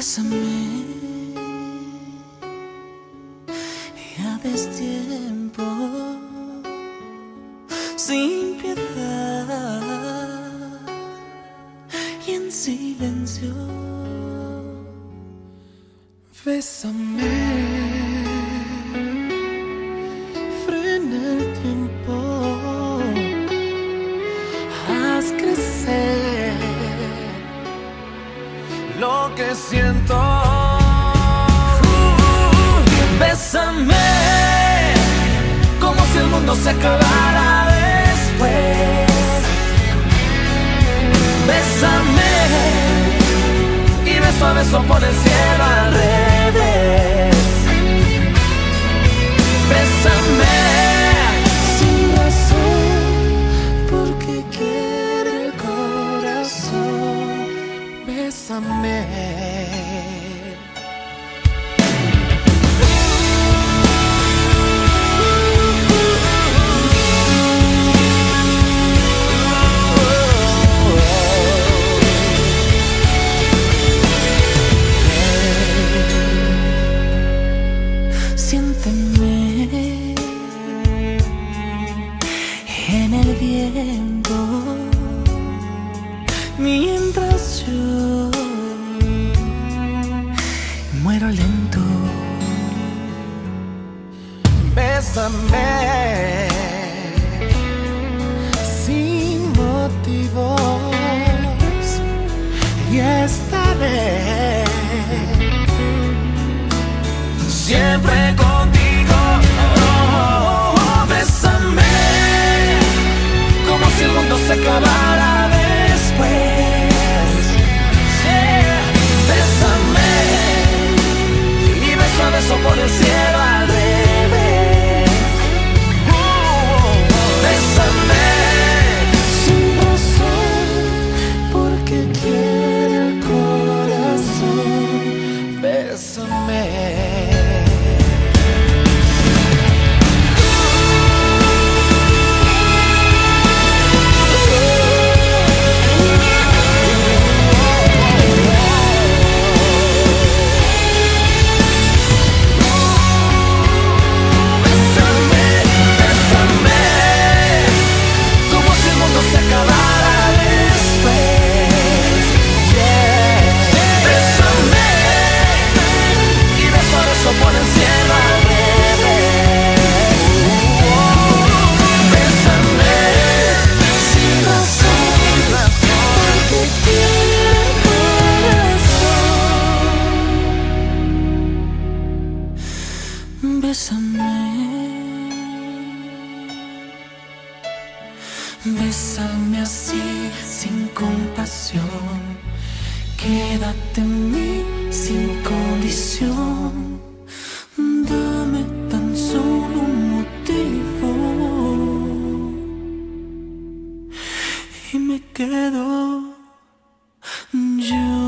Bésame. Ya destiempo. Sin piedad. Y en silencio. Bésame. Siento. Bésame. Como si el mundo se acabara después. Bésame. Y beso a beso por el cielo En el viento mientras yo muero lento. Bésame sin motivos y estaré Siempre contigo, bésame. Bésame así, sin compasión. Quédate en mí, sin condición. Dame tan solo un motivo. Y me quedo yo.